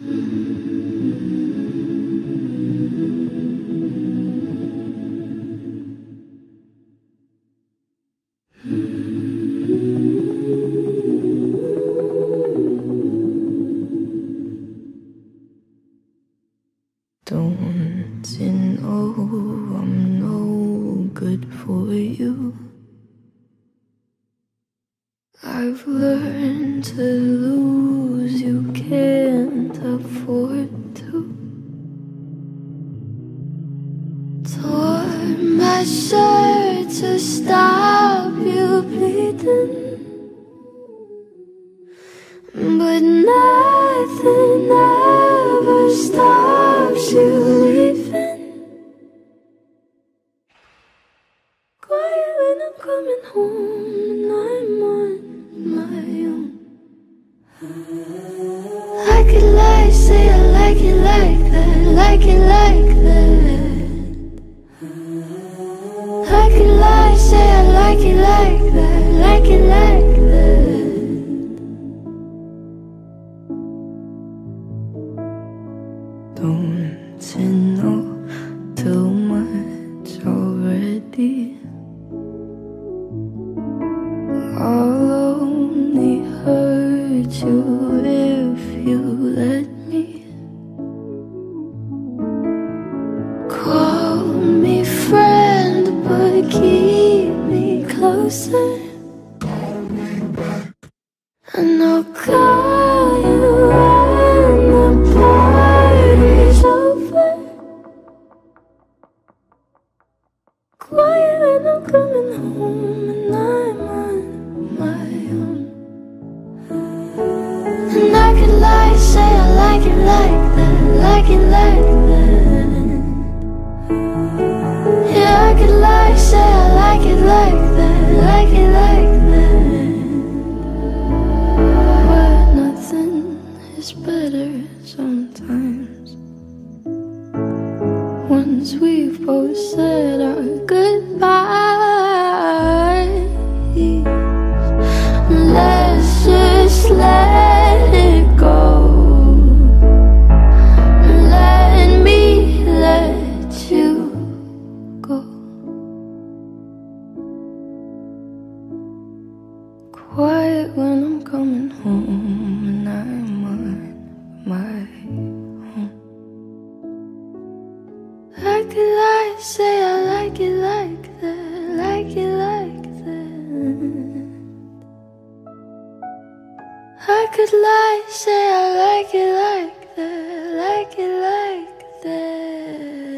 Know oh, I'm no good for you? I've learned to lose, you afford to. Tore my shirt to stop you bleeding. But nothing ever stops you leaving. Quiet when I'm coming home lie, say I like it like that, like it like that. Don't know too much already? I'll only hurt you me closer. And I'll call you when the party's over. Quiet when I'm coming home and I'm on my own. And I could lie, say I like it like that, like it like that. Better sometimes. Once we've both said our goodbyes, let's just let it go. Let me let you go. Quiet when I'm coming home like could like, say I like it like that, like it like that. I could lie, say I like it like that, like it like that.